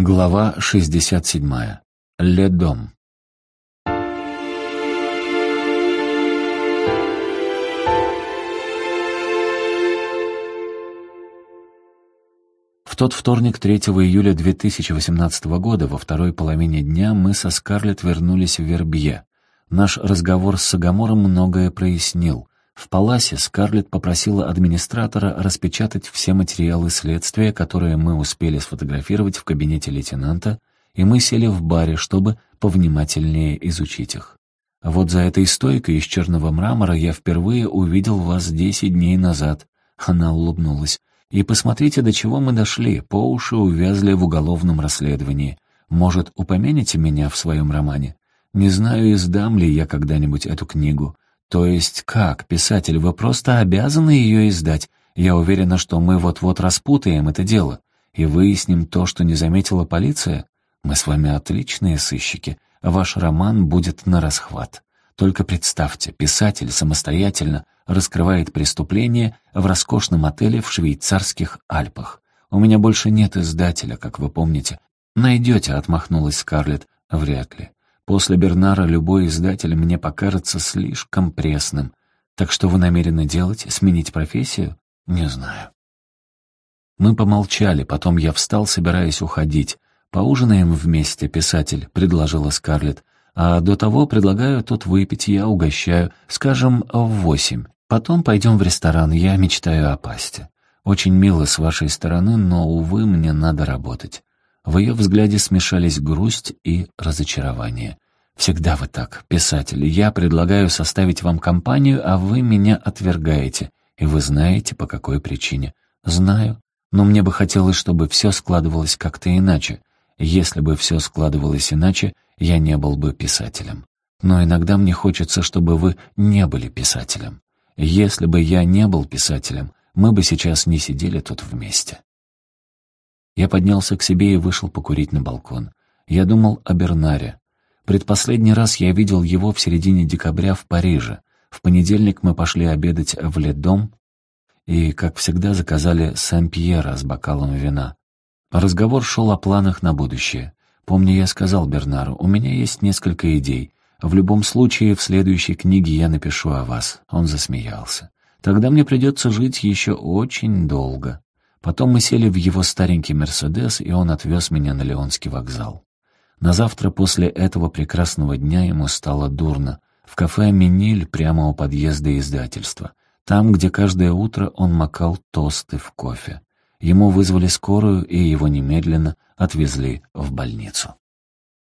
Глава 67. Ледом. В тот вторник, 3 июля 2018 года, во второй половине дня, мы со Скарлетт вернулись в Вербье. Наш разговор с Сагамором многое прояснил. В Паласе Скарлетт попросила администратора распечатать все материалы следствия, которые мы успели сфотографировать в кабинете лейтенанта, и мы сели в баре, чтобы повнимательнее изучить их. Вот за этой стойкой из черного мрамора я впервые увидел вас десять дней назад. Она улыбнулась. И посмотрите, до чего мы дошли, по уши увязли в уголовном расследовании. Может, упомянете меня в своем романе? Не знаю, издам ли я когда-нибудь эту книгу. То есть как, писатель, вы просто обязаны ее издать? Я уверена, что мы вот-вот распутаем это дело и выясним то, что не заметила полиция. Мы с вами отличные сыщики. Ваш роман будет на расхват. Только представьте, писатель самостоятельно раскрывает преступление в роскошном отеле в швейцарских Альпах. У меня больше нет издателя, как вы помните. Найдете, отмахнулась Скарлетт. Вряд ли. После Бернара любой издатель мне покажется слишком пресным. Так что вы намерены делать? Сменить профессию? Не знаю. Мы помолчали, потом я встал, собираясь уходить. «Поужинаем вместе, писатель», — предложила Скарлетт. «А до того предлагаю тут выпить, я угощаю, скажем, в восемь. Потом пойдем в ресторан, я мечтаю о пасте. Очень мило с вашей стороны, но, увы, мне надо работать. В ее взгляде смешались грусть и разочарование. «Всегда вы так, писатель. Я предлагаю составить вам компанию, а вы меня отвергаете. И вы знаете, по какой причине». «Знаю. Но мне бы хотелось, чтобы все складывалось как-то иначе. Если бы все складывалось иначе, я не был бы писателем. Но иногда мне хочется, чтобы вы не были писателем. Если бы я не был писателем, мы бы сейчас не сидели тут вместе». Я поднялся к себе и вышел покурить на балкон. Я думал о Бернаре. Предпоследний раз я видел его в середине декабря в Париже. В понедельник мы пошли обедать в Ледом и, как всегда, заказали Сен-Пьера с бокалом вина. Разговор шел о планах на будущее. Помню, я сказал Бернару, у меня есть несколько идей. В любом случае, в следующей книге я напишу о вас. Он засмеялся. Тогда мне придется жить еще очень долго. Потом мы сели в его старенький «Мерседес», и он отвез меня на Леонский вокзал. На завтра после этого прекрасного дня ему стало дурно. В кафе «Миниль» прямо у подъезда издательства. Там, где каждое утро он макал тосты в кофе. Ему вызвали скорую, и его немедленно отвезли в больницу.